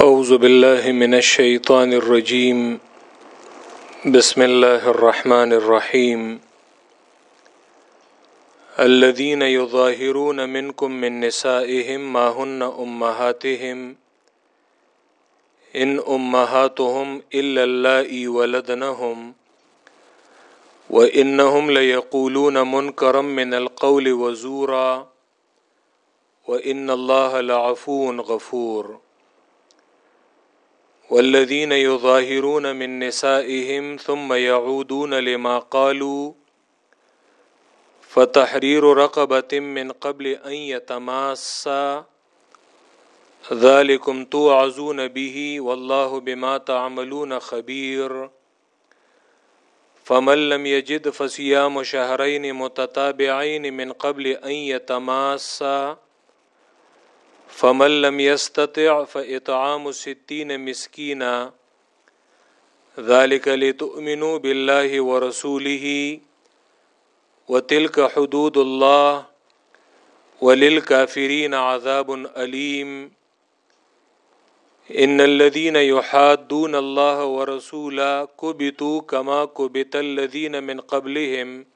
أعوذ بالله من الشيطان الرجيم. بسم الله الرحمن الرحيم. الذين يظاهرون منكم من نسائهم، ما هن أمهاتهم؟ إن أمهاتهم إلا اللائي ولدنهم. وإنهم ليقولون منكرا من القول وزورا. وإن الله لعفو غفور. والذين يظاهرون من نسائهم ثم يعودون لما قالوا فتحرير رقبة من قبل أن يتماسا ذلكم توعزون به والله بما تعملون خبير فمن لم يجد فصيام شهرين متتابعين من قبل أن يتماسا فمن لم يستطع فإطعام ستين مسكينا ذلك لتؤمنوا بالله ورسوله وتلك حدود الله وللكافرين عذاب أليم إن الذين يحادون الله ورسوله كبتوا كما كبت الذين من قبلهم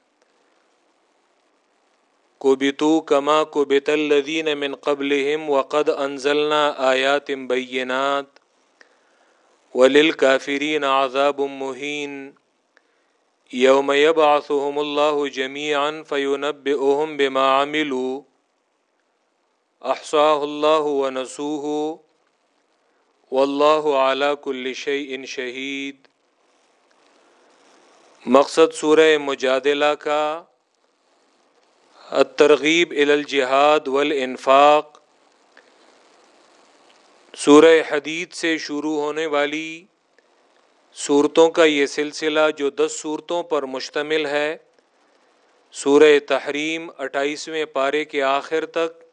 كبتوا كما كبت الذين من قبلهم وقد أنزلنا آيات بينات وللكافرين عذاب مهين. يوم يبعثهم الله جميعا فينبئهم بما عملوا. أحصاه الله ونسوه. والله على كل شيء شهيد. مقصد سورہ مجادلہ کا الترغیب الجہاد والانفاق۔ سورہ حدید سے شروع ہونے والی صورتوں کا یہ سلسلہ جو دس صورتوں پر مشتمل ہے، سورہ تحریم اٹھائیسویں پارے کے آخر تک،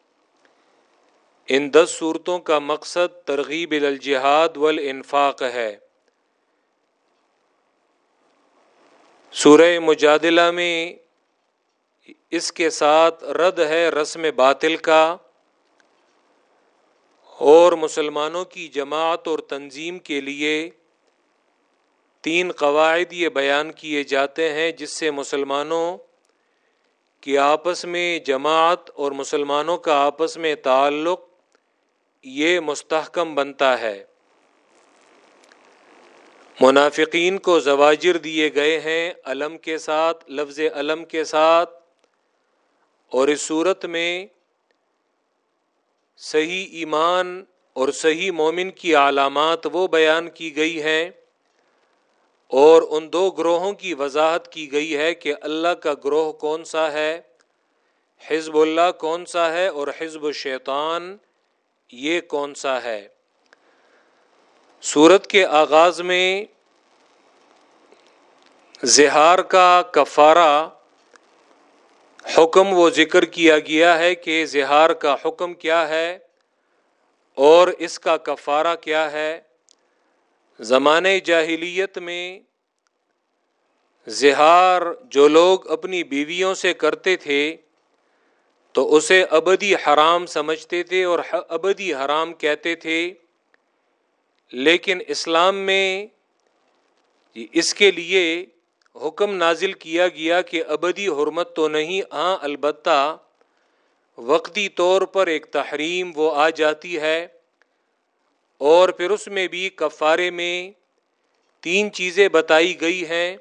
ان دس صورتوں کا مقصد ترغیب الجہاد والانفاق ہے۔ سورہ مجادلہ میں اس کے ساتھ رد ہے رسم باطل کا اور مسلمانوں کی جماعت اور تنظیم کے لیے تین قواعد یہ بیان کیے جاتے ہیں جس سے مسلمانوں کی آپس میں جماعت اور مسلمانوں کا آپس میں تعلق یہ مستحکم بنتا ہے۔ منافقین کو زواجر دیے گئے ہیں علم کے ساتھ، لفظ علم کے ساتھ اور اس صورت میں صحیح ایمان اور صحیح مومن کی علامات وہ بیان کی گئی ہیں اور ان دو گروہوں کی وضاحت کی گئی ہے کہ اللہ کا گروہ کون سا ہے، حزب اللہ کون سا ہے اور حزب الشیطان یہ کون سا ہے۔ صورت کے آغاز میں زہار کا کفارہ حکم وہ ذکر کیا گیا ہے کہ زہار کا حکم کیا ہے اور اس کا کفارہ کیا ہے۔ زمانے جاہلیت میں زہار جو لوگ اپنی بیویوں سے کرتے تھے، تو اسے ابدی حرام سمجھتے تھے اور ابدی حرام کہتے تھے۔ لیکن اسلام میں اس کے لیے حکم نازل کیا گیا کہ ابدی حرمت تو نہیں ہاں البتہ وقتی طور پر ایک تحریم وہ آ جاتی ہے اور پھر اس میں بھی کفارے میں تین چیزیں بتائی گئی ہیں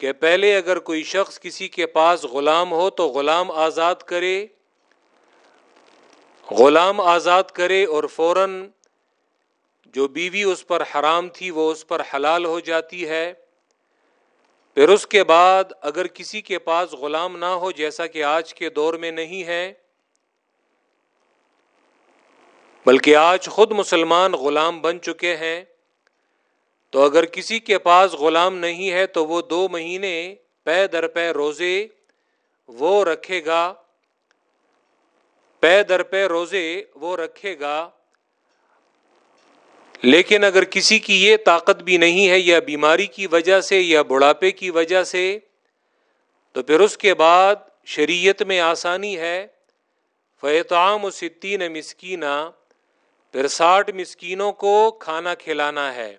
کہ پہلے اگر کوئی شخص کسی کے پاس غلام ہو تو غلام آزاد کرے، غلام آزاد کرے اور فوراً جو بیوی اس پر حرام تھی وہ اس پر حلال ہو جاتی ہے۔ پھر اس کے بعد اگر کسی کے پاس غلام نہ ہو، جیسا کہ آج کے دور میں نہیں ہے، بلکہ آج خود مسلمان غلام بن چکے ہیں، تو اگر کسی کے پاس غلام نہیں ہے تو وہ دو مہینے پے در پے روزے وہ رکھے گا، پے در پے روزے وہ رکھے گا لیکن اگر کسی کی یہ طاقت بھی نہیں ہے یا بیماری کی وجہ سے یا بڑھاپے کی وجہ سے، تو پھر اس کے بعد شریعت میں آسانی ہے۔ فیطام و ستین مسکینہ پھر ساٹھ مسکینوں کو کھانا کھلانا ہے۔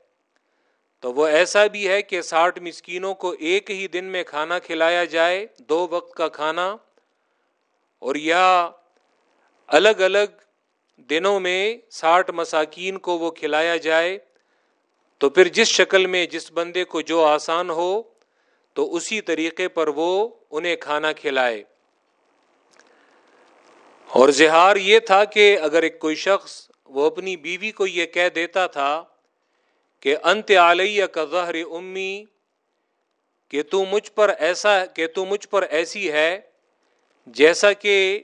تو وہ ایسا بھی ہے کہ ساٹھ مسکینوں کو ایک ہی دن میں کھانا کھلایا جائے، دو وقت کا کھانا، اور یا الگ الگ دنوں میں ساٹھ مساکین کو وہ کھلایا جائے، تو پھر جس شکل میں جس بندے کو جو آسان ہو، تو اسی طریقے پر وہ انہیں کھانا کھلائے۔ اور زہار یہ تھا کہ اگر ایک کوئی شخص وہ اپنی بیوی کو یہ کہہ دیتا تھا کہ انت علیہ کا ظہر امی، کہ تو مجھ پر ایسا، کہ تو مجھ پر ایسی ہے جیسا کہ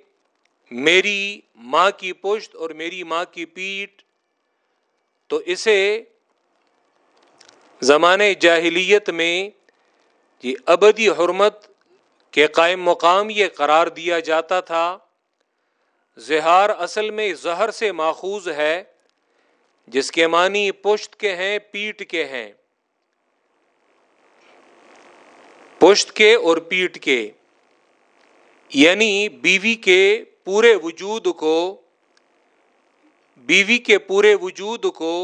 میری ماں کی پشت اور میری ماں کی پیٹ، تو اسے زمانے جاہلیت میں یہ ابدی حرمت کے قائم مقام یہ قرار دیا جاتا تھا۔ زہار اصل میں زہر سے ماخوذ ہے، جس کے معنی پشت کے ہیں، پیٹ کے ہیں۔ پشت کے اور پیٹ کے یعنی بیوی کے پورے وجود کو، بیوی کے پورے وجود کو،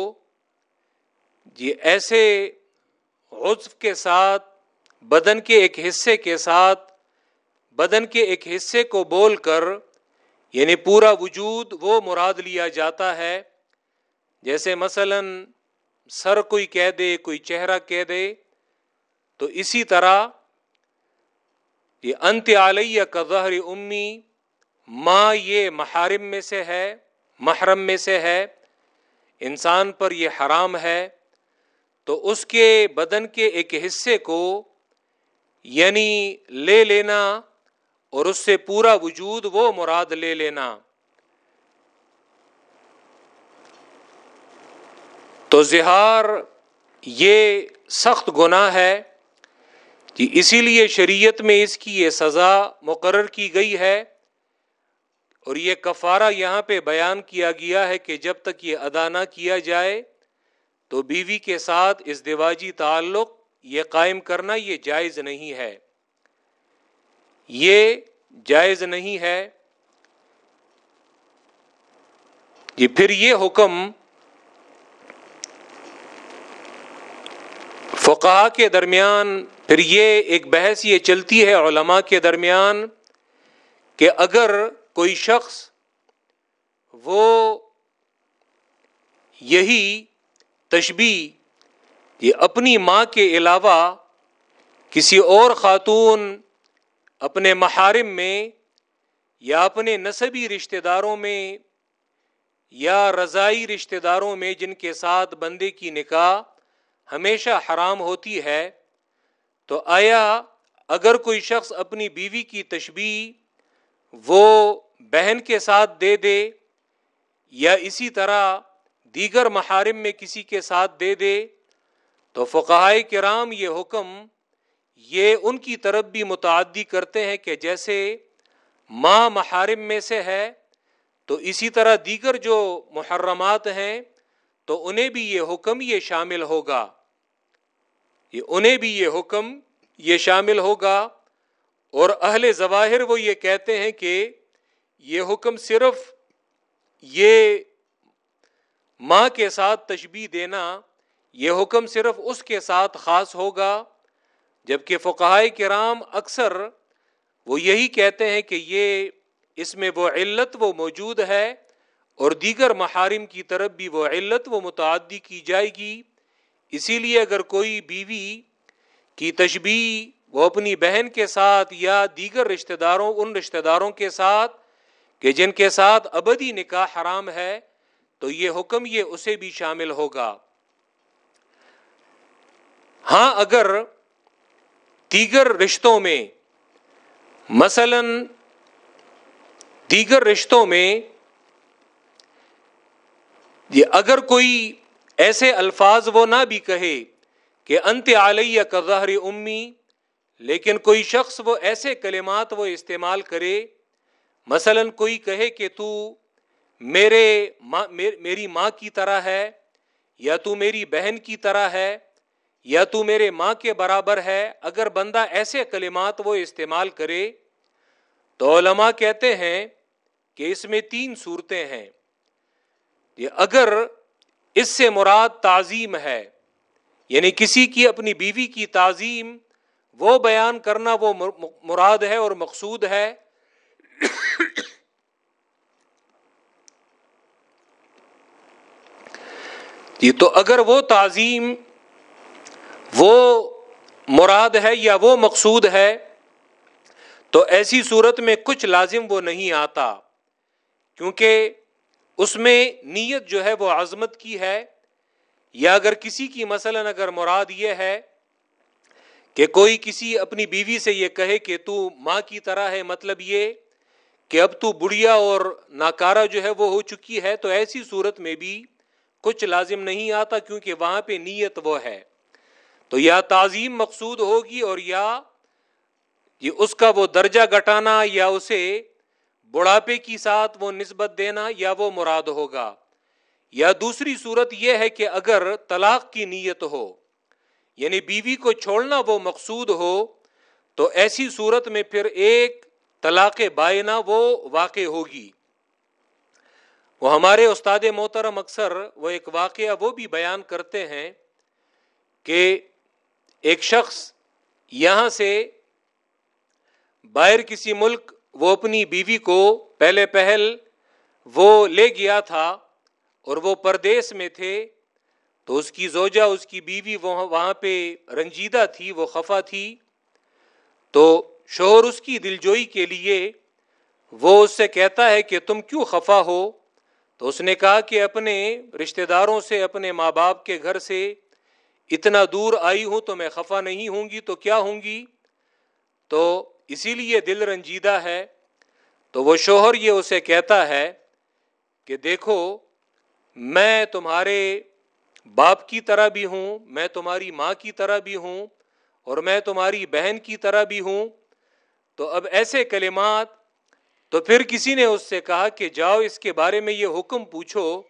یہ ایسے عزف کے ساتھ، بدن کے ایک حصے کے ساتھ، بدن کے ایک حصے کو بول کر یعنی پورا وجود وہ مراد لیا جاتا ہے۔ جیسے مثلا سر کوئی کہہ دے، کوئی چہرہ کہہ دے، تو اسی طرح یہ انت علیہ کا ظہر امی ماں یہ محارم میں سے ہے، محرم میں سے ہے، انسان پر یہ حرام ہے، تو اس کے بدن کے ایک حصے کو یعنی لے لینا اور اس سے پورا وجود وہ مراد لے لینا۔ تو زہار یہ سخت گناہ ہے کہ اسی لیے شریعت میں اس کی یہ سزا مقرر کی گئی ہے۔ اور یہ کفارہ یہاں پہ بیان کیا گیا ہے کہ جب تک یہ ادا نہ کیا جائے تو بیوی کے ساتھ اس دیواجی تعلق یہ قائم کرنا یہ جائز نہیں ہے۔ یہ جائز نہیں ہے یہ پھر یہ حکم فقہ کے درمیان پھر یہ ایک بحث یہ چلتی ہے علماء کے درمیان کہ اگر کوئی شخص وہ یہی تشبی یہ اپنی ماں کے علاوہ کسی اور خاتون اپنے محارم میں یا اپنے نصبی رشتہ داروں میں یا رضائی رشتہ داروں میں جن کے ساتھ بندے کی نکاح ہمیشہ حرام ہوتی ہے، تو آیا اگر کوئی شخص اپنی بیوی کی تشبیح وہ بہن کے ساتھ دے دے یا اسی طرح دیگر محارم میں کسی کے ساتھ دے دے، تو فقائے کرام یہ حکم، یہ ان کی طرف بھی متعدی کرتے ہیں کہ جیسے ماں محارم میں سے ہے، تو اسی طرح دیگر جو محرمات ہیں، تو انہیں بھی یہ حکم یہ شامل ہوگا۔ یہ انہیں بھی یہ حکم یہ شامل ہوگا۔ اور اہل ظواہر وہ یہ کہتے ہیں کہ یہ حکم صرف یہ ماں کے ساتھ تشبیح دینا، یہ حکم صرف اس کے ساتھ خاص ہوگا، جبکہ فقائے کرام اکثر وہ یہی کہتے ہیں کہ یہ اس میں وہ علت وہ موجود ہے اور دیگر محارم کی طرف بھی وہ علت وہ متعدی کی جائے گی۔ اسی لیے اگر کوئی بیوی کی تشبیح وہ اپنی بہن کے ساتھ یا دیگر رشتہ داروں، ان رشتہ داروں کے ساتھ کہ جن کے ساتھ ابدی نکاح حرام ہے، تو یہ حکم یہ اسے بھی شامل ہوگا۔ ہاں اگر دیگر رشتوں میں، مثلا دیگر رشتوں میں، یہ اگر کوئی ایسے الفاظ وہ نہ بھی کہے کہ انت علیہ کا ظہر امی لیکن کوئی شخص وہ ایسے کلمات وہ استعمال کرے، مثلا کوئی کہے کہ تو میرے ماں میری ماں کی طرح ہے، یا تو میری بہن کی طرح ہے، یا تو میرے ماں کے برابر ہے، اگر بندہ ایسے کلمات وہ استعمال کرے تو علماء کہتے ہیں کہ اس میں تین صورتیں ہیں۔ یہ اگر اس سے مراد تعظیم ہے یعنی کسی کی اپنی بیوی کی تعظیم وہ بیان کرنا وہ مراد ہے اور مقصود ہے۔ جی تو اگر وہ تعظیم وہ مراد ہے یا وہ مقصود ہے، تو ایسی صورت میں کچھ لازم وہ نہیں آتا، کیونکہ اس میں نیت جو ہے وہ عظمت کی ہے۔ یا اگر کسی کی مثلا اگر مراد یہ ہے کہ کوئی کسی اپنی بیوی سے یہ کہے کہ تو ماں کی طرح ہے مطلب یہ کہ اب تو بڑھیا اور ناکارہ جو ہے وہ ہو چکی ہے، تو ایسی صورت میں بھی کچھ لازم نہیں آتا کیونکہ وہاں پہ نیت وہ ہے۔ تو یا تعظیم مقصود ہوگی اور یا یہ اس کا وہ درجہ گٹانا یا اسے بڑھاپے کی ساتھ وہ نسبت دینا یا وہ مراد ہوگا۔ یا دوسری صورت یہ ہے کہ اگر طلاق کی نیت ہو یعنی بیوی کو چھوڑنا وہ مقصود ہو، تو ایسی صورت میں پھر ایک طلاق بائنا وہ واقع ہوگی۔ وہ ہمارے استاد محترم اکثر وہ ایک واقعہ وہ بھی بیان کرتے ہیں کہ ایک شخص یہاں سے باہر کسی ملک وہ اپنی بیوی کو پہلے پہل وہ لے گیا تھا اور وہ پردیس میں تھے تو اس کی زوجہ، اس کی بیوی وہاں پہ رنجیدہ تھی، وہ خفا تھی۔ تو شوہر اس کی دلجوئی کے لیے، وہ اس سے کہتا ہے کہ تم کیوں خفا ہو؟ تو اس نے کہا کہ اپنے رشتہ داروں سے، اپنے ماں باپ کے گھر سے اتنا دور آئی ہوں تو میں خفا نہیں ہوں گی، تو کیا ہوں گی؟ تو اسی لیے دل رنجیدہ ہے۔ تو وہ شوہر یہ اسے کہتا ہے کہ دیکھو، میں تمہارے باپ کی طرح بھی ہوں، میں تمہاری ماں کی طرح بھی ہوں اور میں تمہاری بہن کی طرح بھی ہوں۔ تو اب ایسے کلمات، تو پھر کسی نے اس سے کہا کہ جاؤ اس کے بارے میں یہ حکم پوچھو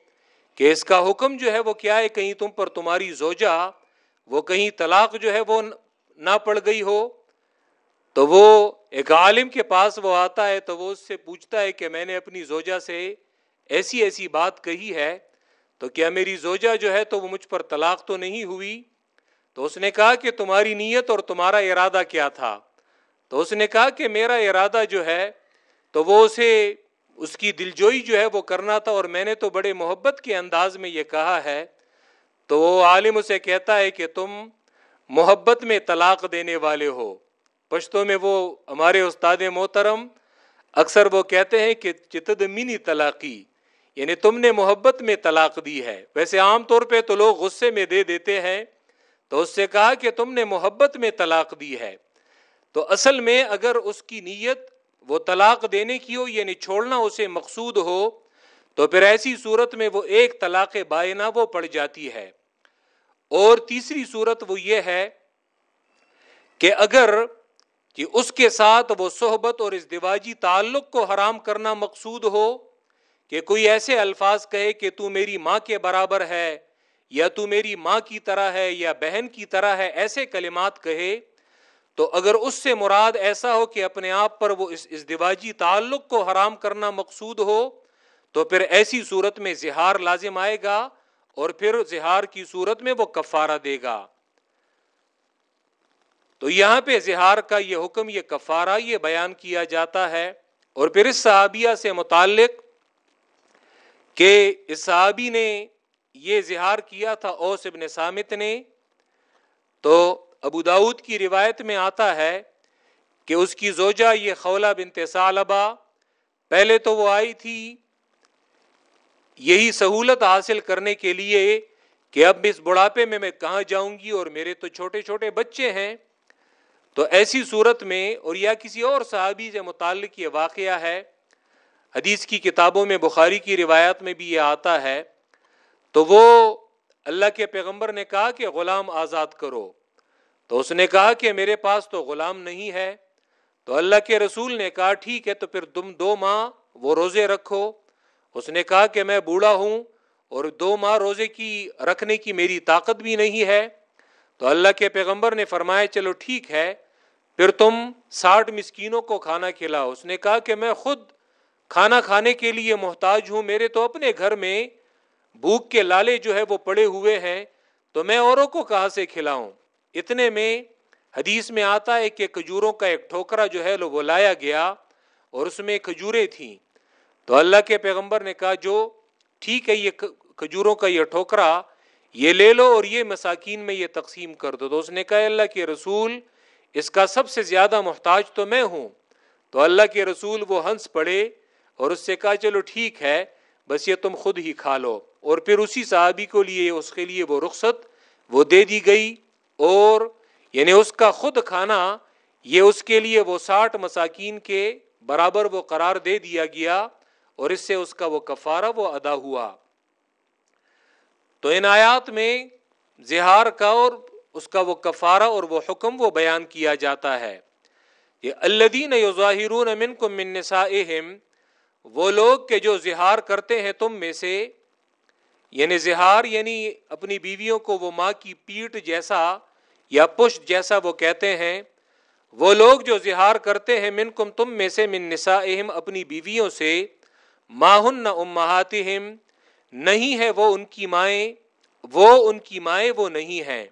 کہ اس کا حکم جو ہے وہ کیا ہے؟ کہیں تم پر تمہاری زوجہ، وہ کہیں طلاق جو ہے وہ نہ پڑ گئی ہو۔ تو وہ ایک عالم کے پاس وہ آتا ہے تو وہ اس سے پوچھتا ہے کہ میں نے اپنی زوجہ سے ایسی ایسی بات کہی ہے۔ تو کیا میری زوجہ جو ہے تو وہ مجھ پر طلاق تو نہیں ہوئی؟ تو اس نے کہا کہ تمہاری نیت اور تمہارا ارادہ کیا تھا۔ تو اس نے کہا کہ میرا ارادہ جو ہے تو وہ اسے، اس کی دلجوئی جو ہے وہ کرنا تھا اور میں نے تو بڑے محبت کے انداز میں یہ کہا ہے۔ تو وہ عالم اسے کہتا ہے کہ تم محبت میں طلاق دینے والے ہو۔ پشتوں میں وہ ہمارے استاد محترم اکثر وہ کہتے ہیں کہ چتد منی طلاقی۔ یعنی تم نے محبت میں طلاق دی ہے۔ ویسے عام طور پہ تو لوگ غصے میں دے دیتے ہیں، تو اس سے کہا کہ تم نے محبت میں طلاق دی ہے۔ تو اصل میں اگر اس کی نیت وہ طلاق دینے کی ہو یعنی چھوڑنا اسے مقصود ہو، تو پھر ایسی صورت میں وہ ایک طلاق بائنا وہ پڑ جاتی ہے۔ اور تیسری صورت وہ یہ ہے کہ اگر کہ اس کے ساتھ وہ صحبت اور اس دیواجی تعلق کو حرام کرنا مقصود ہو کہ کوئی ایسے الفاظ کہے کہ تو میری ماں کے برابر ہے یا تو میری ماں کی طرح ہے یا بہن کی طرح ہے، ایسے کلمات کہے۔ تو اگر اس سے مراد ایسا ہو کہ اپنے آپ پر وہ اس ازدواجی تعلق کو حرام کرنا مقصود ہو، تو پھر ایسی صورت میں زہار لازم آئے گا اور پھر زہار کی صورت میں وہ کفارہ دے گا۔ تو یہاں پہ زہار کا یہ حکم، یہ کفارہ، یہ بیان کیا جاتا ہے۔ اور پھر اس صحابیہ سے متعلق کہ اس صحابی نے یہ زہار کیا تھا، اوس ابن سامت نے۔ تو ابو داود کی روایت میں آتا ہے کہ اس کی زوجہ یہ خولہ بنت سالبہ پہلے تو وہ آئی تھی یہی سہولت حاصل کرنے کے لیے کہ اب اس بڑھاپے میں میں کہاں جاؤں گی اور میرے تو چھوٹے چھوٹے بچے ہیں۔ تو ایسی صورت میں، اور یا کسی اور صحابی سے متعلق یہ واقعہ ہے حدیث کی کتابوں میں، بخاری کی روایت میں بھی یہ آتا ہے۔ تو وہ اللہ کے پیغمبر نے کہا کہ غلام آزاد کرو۔ تو اس نے کہا کہ میرے پاس تو غلام نہیں ہے۔ تو اللہ کے رسول نے کہا، ٹھیک ہے، تو پھر تم دو ماہ وہ روزے رکھو۔ اس نے کہا کہ میں بوڑھا ہوں اور دو ماہ روزے کی رکھنے کی میری طاقت بھی نہیں ہے۔ تو اللہ کے پیغمبر نے فرمایا، چلو ٹھیک ہے، پھر تم ساٹھ مسکینوں کو کھانا کھلاؤ۔ اس نے کہا کہ میں خود کھانا کھانے کے لیے محتاج ہوں، میرے تو اپنے گھر میں بھوک کے لالے جو ہے وہ پڑے ہوئے ہیں، تو میں اوروں کو کہاں سے کھلاؤں؟ اتنے میں حدیث میں آتا ہے کہ کھجوروں کا ایک ٹھوکرا جو ہے وہ لایا گیا اور اس میں کھجوریں تھیں۔ تو اللہ کے پیغمبر نے کہا، جو ٹھیک ہے، یہ کھجوروں کا یہ ٹھوکرا، یہ لے لو اور یہ مساکین میں یہ تقسیم کر دو۔ تو اس نے کہا اللہ کے رسول، اس کا سب سے زیادہ محتاج تو میں ہوں۔ تو اللہ کے رسول وہ ہنس پڑے۔ اور اس سے کہا، چلو ٹھیک ہے، بس یہ تم خود ہی کھا لو۔ اور پھر اسی صحابی کو لیے، اس کے لیے وہ رخصت وہ دے دی گئی۔ اور یعنی اس کا خود کھانا، یہ اس کے لیے وہ ساٹھ مساکین کے برابر وہ قرار دے دیا گیا۔ اور اس سے اس کا وہ کفارہ وہ ادا ہوا۔ تو ان آیات میں زہار کا اور اس کا وہ کفارہ اور وہ حکم وہ بیان کیا جاتا ہے۔ یہ الدین امن کو منسا وہ لوگ کے جو زہار کرتے ہیں تم میں سے یعنی زہار یعنی اپنی بیویوں کو وہ ماں کی پیٹ جیسا یا پشت جیسا وہ کہتے ہیں، وہ لوگ جو زہار کرتے ہیں من کم تم میں سے من نسا اپنی بیویوں سے ماہن نہ نہیں ہے وہ ان کی مائیں، وہ ان کی مائیں وہ نہیں ہیں۔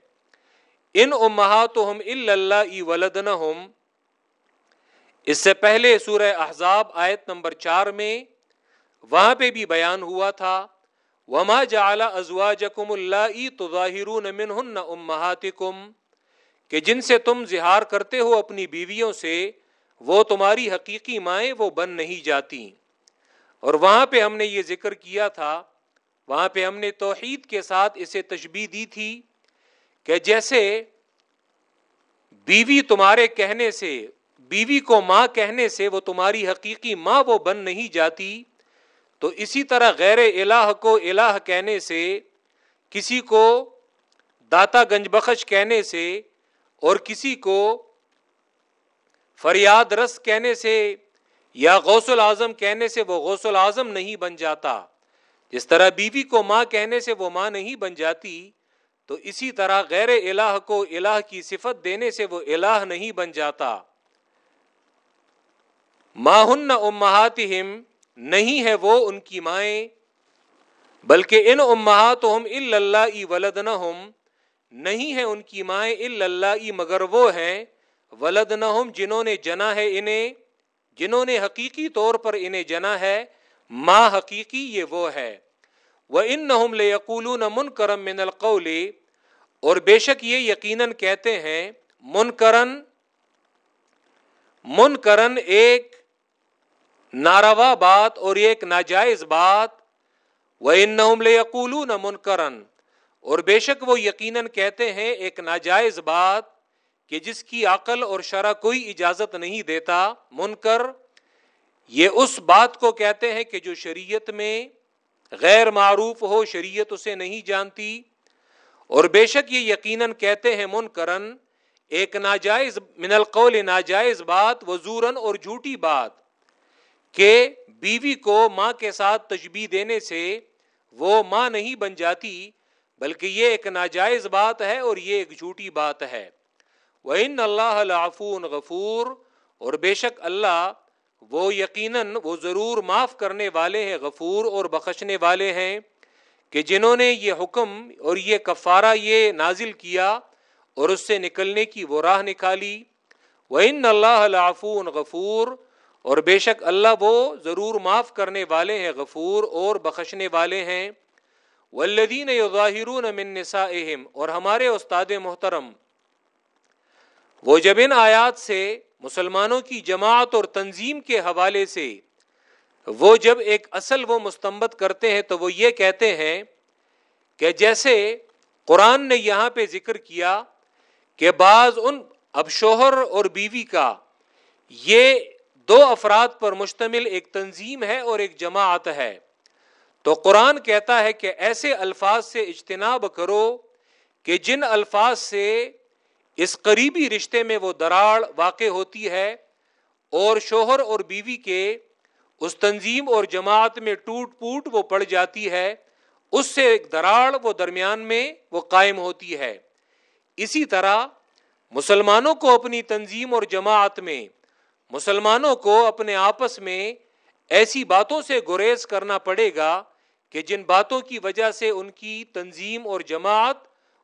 ان امہات ہم اللہ ولدن اس سے پہلے سورہ احزاب آیت نمبر چار میں وہاں پہ بھی بیان ہوا تھا، وما جعل ازواجکم اللہ تظاہرون منہن امہاتکم کہ جن سے تم زہار کرتے ہو اپنی بیویوں سے، وہ تمہاری حقیقی مائیں وہ بن نہیں جاتی۔ اور وہاں پہ ہم نے یہ ذکر کیا تھا، وہاں پہ ہم نے توحید کے ساتھ اسے تشبیح دی تھی کہ جیسے بیوی تمہارے کہنے سے بیوی کو ماں کہنے سے وہ تمہاری حقیقی ماں وہ بن نہیں جاتی، تو اسی طرح غیر الہ کو الہ کہنے سے، کسی کو داتا گنج بخش کہنے سے، اور کسی کو فریاد رس کہنے سے یا غوث العظم کہنے سے وہ غوث العظم نہیں بن جاتا۔ جس طرح بیوی کو ماں کہنے سے وہ ماں نہیں بن جاتی، تو اسی طرح غیر الہ کو الہ کی صفت دینے سے وہ الہ نہیں بن جاتا۔ ماہن امہاتہم نہیں ہے وہ ان کی مائیں، بلکہ ان امہات ہم اللہ ولدنا نہیں ہے ان کی مائیں اللہ مگر وہ ہیں ولدنا جنہوں نے جنا ہے انہیں، جنہوں نے حقیقی طور پر انہیں جنا ہے ماں حقیقی یہ وہ ہے۔ وہ ان نہ من کرم من القول، اور بے شک یہ یقیناً کہتے ہیں من کرن من کرن ایک ناروا بات اور ایک ناجائز بات وہ ان نہ یقول اور بے شک وہ یقیناً کہتے ہیں ایک ناجائز بات کہ جس کی عقل اور شرح کوئی اجازت نہیں دیتا، منکر۔ یہ اس بات کو کہتے ہیں کہ جو شریعت میں غیر معروف ہو، شریعت اسے نہیں جانتی۔ اور بے شک یہ یقیناً کہتے ہیں منکرن ایک ناجائز، من القول ناجائز بات وزورن اور جھوٹی بات۔ کہ بیوی کو ماں کے ساتھ تجبی دینے سے وہ ماں نہیں بن جاتی، بلکہ یہ ایک ناجائز بات ہے اور یہ ایک جھوٹی بات ہے۔ وہ ان اللہ غفور۔ اور بے شک اللہ وہ یقیناً، وہ ضرور معاف کرنے والے ہیں، غفور اور بخشنے والے ہیں کہ جنہوں نے یہ حکم اور یہ کفارہ یہ نازل کیا اور اس سے نکلنے کی وہ راہ نکالی۔ وہ ان اللہ غفور۔ اور بے شک اللہ وہ ضرور معاف کرنے والے ہیں، غفور اور بخشنے والے ہیں۔ والذین یظاہرون من نسائہم اور ہمارے استاد محترم، وہ جب ان آیات سے مسلمانوں کی جماعت اور تنظیم کے حوالے سے وہ جب ایک اصل وہ مستمت کرتے ہیں، تو وہ یہ کہتے ہیں کہ جیسے قرآن نے یہاں پہ ذکر کیا کہ بعض ان اب شوہر اور بیوی کا یہ دو افراد پر مشتمل ایک تنظیم ہے اور ایک جماعت ہے۔ تو قرآن کہتا ہے کہ ایسے الفاظ سے اجتناب کرو کہ جن الفاظ سے اس قریبی رشتے میں وہ دراڑ واقع ہوتی ہے اور شوہر اور بیوی کے اس تنظیم اور جماعت میں ٹوٹ پوٹ وہ پڑ جاتی ہے، اس سے ایک دراڑ وہ درمیان میں وہ قائم ہوتی ہے۔ اسی طرح مسلمانوں کو اپنی تنظیم اور جماعت میں مسلمانوں کو اپنے آپس میں ایسی باتوں سے گریز کرنا پڑے گا کہ جن باتوں کی وجہ سے ان کی تنظیم اور جماعت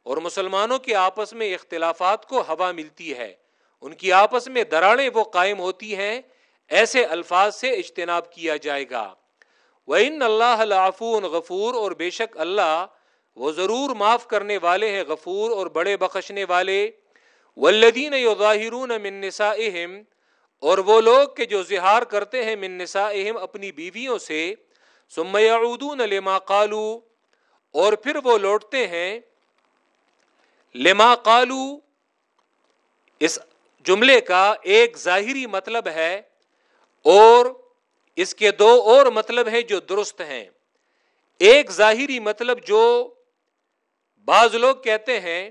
اور مسلمانوں کے آپس میں اختلافات کو ہوا ملتی ہے۔ ان کی آپس میں دراڑیں وہ قائم ہوتی ہیں، ایسے الفاظ سے اجتناب کیا جائے گا۔ وہ ان اللہ غفور، اور بے شک اللہ وہ ضرور معاف کرنے والے ہیں، غفور اور بڑے بخشنے والے۔ ولدین من نسائہم اور وہ لوگ کے جو زہار کرتے ہیں من نسائہم اپنی بیویوں سے، ثم يعودون لما قالوا اور پھر وہ لوٹتے ہیں لما قالو، اس جملے کا ایک ظاہری مطلب ہے، اور اس کے دو اور مطلب ہیں جو درست ہیں۔ ایک ظاہری مطلب جو بعض لوگ کہتے ہیں،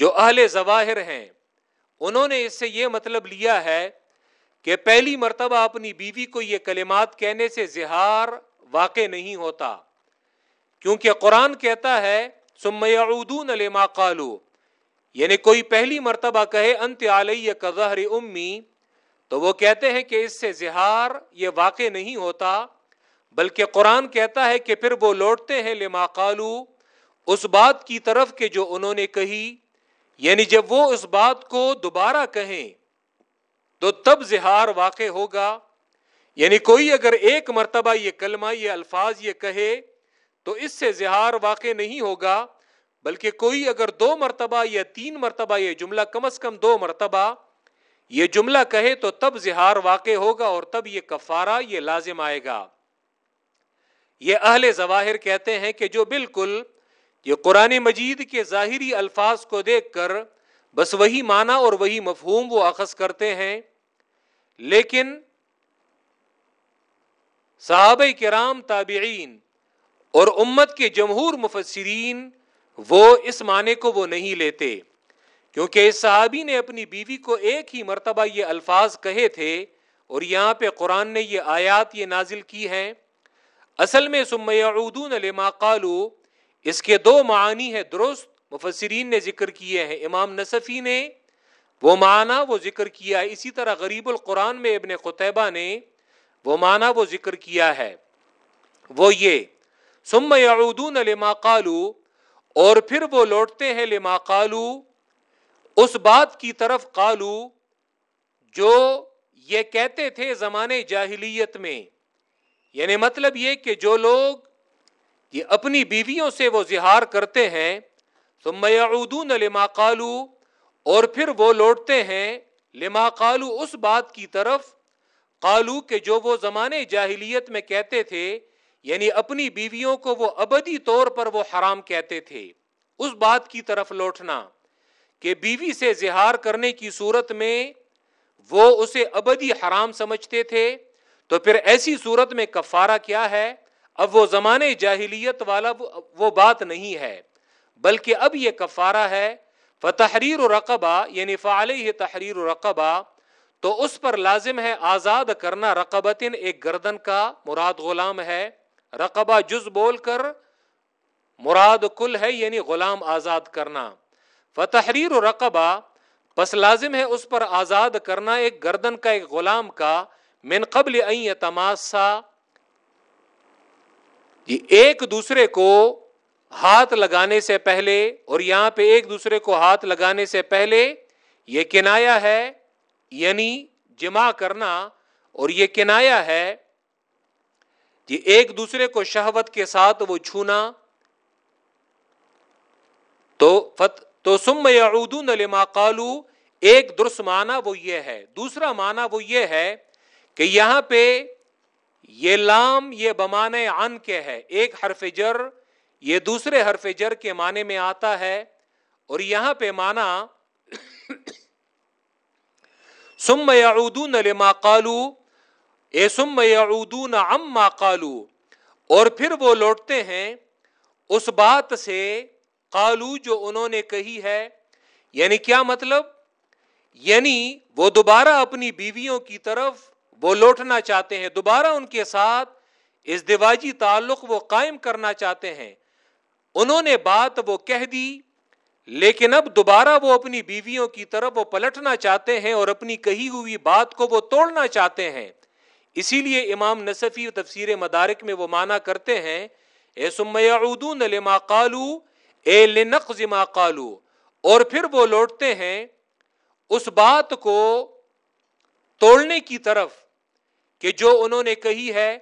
جو اہل ظواہر ہیں، انہوں نے اس سے یہ مطلب لیا ہے کہ پہلی مرتبہ اپنی بیوی کو یہ کلمات کہنے سے زہار واقع نہیں ہوتا۔ کیونکہ قرآن کہتا ہے، ثم يعودون لما یعنی کوئی پہلی مرتبہ کہے، انت علیہ کا ظہر امی، تو وہ کہتے ہیں کہ اس سے زہار یہ واقع نہیں ہوتا، بلکہ قرآن کہتا ہے کہ پھر وہ لوٹتے ہیں لما قالو، اس بات کی طرف کہ جو انہوں نے کہی۔ یعنی جب وہ اس بات کو دوبارہ کہیں تو تب زہار واقع ہوگا۔ یعنی کوئی اگر ایک مرتبہ یہ کلمہ، یہ الفاظ یہ کہے تو اس سے زہار واقع نہیں ہوگا، بلکہ کوئی اگر دو مرتبہ یا تین مرتبہ، یہ جملہ کم از کم دو مرتبہ یہ جملہ کہے تو تب زہار واقع ہوگا اور تب یہ کفارہ، یہ لازم آئے گا۔ یہ اہل ظواہر کہتے ہیں کہ جو بالکل یہ قرآن مجید کے ظاہری الفاظ کو دیکھ کر بس وہی معنی اور وہی مفہوم وہ اخذ کرتے ہیں۔ لیکن صحابہ کرام تابعین اور امت کے جمہور مفسرین وہ اس معنی کو وہ نہیں لیتے، کیونکہ اس صحابی نے اپنی بیوی کو ایک ہی مرتبہ یہ الفاظ کہے تھے اور یہاں پہ قرآن نے یہ آیات یہ نازل کی ہیں۔ اصل میں لما قالو اس کے دو معنی ہے درست مفسرین نے ذکر کیے ہیں، امام نصفی نے وہ معنی وہ ذکر کیا ہے۔ اسی طرح غریب القرآن میں ابن قطبہ نے وہ معنی وہ ذکر کیا ہے۔ وہ یہ سم یعودون لما قالو، اور پھر وہ لوٹتے ہیں لما قالو۔ اس بات کی طرف قالو جو یہ کہتے تھے زمانے جاہلیت میں۔ یعنی مطلب یہ کہ جو لوگ یہ اپنی بیویوں سے وہ زہار کرتے ہیں، ثم یعودون لما قالو اور پھر وہ لوٹتے ہیں لما قالو اس بات کی طرف۔ قالو کہ جو وہ زمانے جاہلیت میں کہتے تھے یعنی اپنی بیویوں کو وہ ابدی طور پر وہ حرام کہتے تھے۔ اس بات کی طرف لوٹنا کہ بیوی سے زہار کرنے کی صورت میں وہ اسے ابدی حرام سمجھتے تھے۔ تو پھر ایسی صورت میں کفارہ کیا ہے؟ اب وہ زمانے جاہلیت والا وہ بات نہیں ہے، بلکہ اب یہ کفارہ ہے فتحریر و رقبہ یعنی فعال تحریر و رقبہ، تو اس پر لازم ہے آزاد کرنا رقبتن، ایک گردن کا مراد غلام ہے۔ رقبہ جز بول کر مراد کل ہے یعنی غلام آزاد کرنا۔ فتحریر رقبہ، پس لازم ہے اس پر آزاد کرنا ایک گردن کا، ایک غلام کا۔ من قبل تماسا یہ جی، ایک دوسرے کو ہاتھ لگانے سے پہلے اور یہاں پہ ایک دوسرے کو ہاتھ لگانے سے پہلے یہ کنایا ہے یعنی جمع کرنا، اور یہ کنایا ہے کہ ایک دوسرے کو شہوت کے ساتھ وہ چھونا۔ تو فت، تو سم یعودون لما قالو، ایک درست معنی وہ یہ ہے۔ دوسرا معنی وہ یہ ہے کہ یہاں پہ یہ لام، یہ بمانے ان کے ہے۔ ایک حرف جر یہ دوسرے حرف جر کے معنی میں آتا ہے اور یہاں پہ معنی سم یعودون لما قالو ایسم یعودون عما قالو۔ اور پھر وہ لوٹتے ہیں اس بات سے قالو جو انہوں نے کہی ہے۔ یعنی کیا مطلب؟ یعنی وہ دوبارہ اپنی بیویوں کی طرف وہ لوٹنا چاہتے ہیں، دوبارہ ان کے ساتھ اس دیواجی تعلق وہ قائم کرنا چاہتے ہیں۔ انہوں نے بات وہ کہہ دی، لیکن اب دوبارہ وہ اپنی بیویوں کی طرف وہ پلٹنا چاہتے ہیں اور اپنی کہی ہوئی بات کو وہ توڑنا چاہتے ہیں۔ اسی لیے امام نصفی تفسیر مدارک میں وہ مانا کرتے ہیں، اے سمیعودون لما قالو اے لنقض ما قالو اور پھر وہ لوٹتے ہیں اس بات کو توڑنے کی طرف کہ جو انہوں نے کہی ہے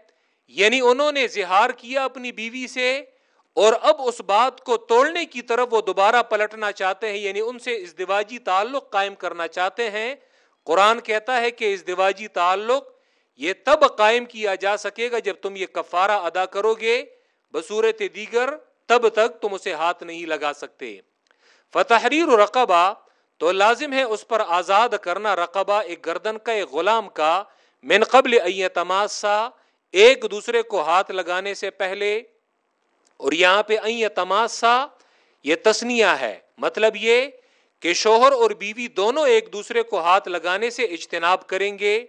یعنی انہوں نے زہار کیا اپنی بیوی سے اور اب اس بات کو توڑنے کی طرف وہ دوبارہ پلٹنا چاہتے ہیں یعنی ان سے ازدواجی تعلق قائم کرنا چاہتے ہیں۔ قرآن کہتا ہے کہ ازدواجی تعلق یہ تب قائم کیا جا سکے گا جب تم یہ کفارہ ادا کرو گے۔ بصورت دیگر تب تک تم اسے ہاتھ نہیں لگا سکتے۔ فتحریر رقبہ تو لازم ہے اس پر آزاد کرنا۔ رقبہ ایک گردن کا، ایک غلام کا۔ من قبل تماسا ایک دوسرے کو ہاتھ لگانے سے پہلے اور یہاں پہ تماسا یہ تسنیا ہے۔ مطلب یہ کہ شوہر اور بیوی دونوں ایک دوسرے کو ہاتھ لگانے سے اجتناب کریں گے۔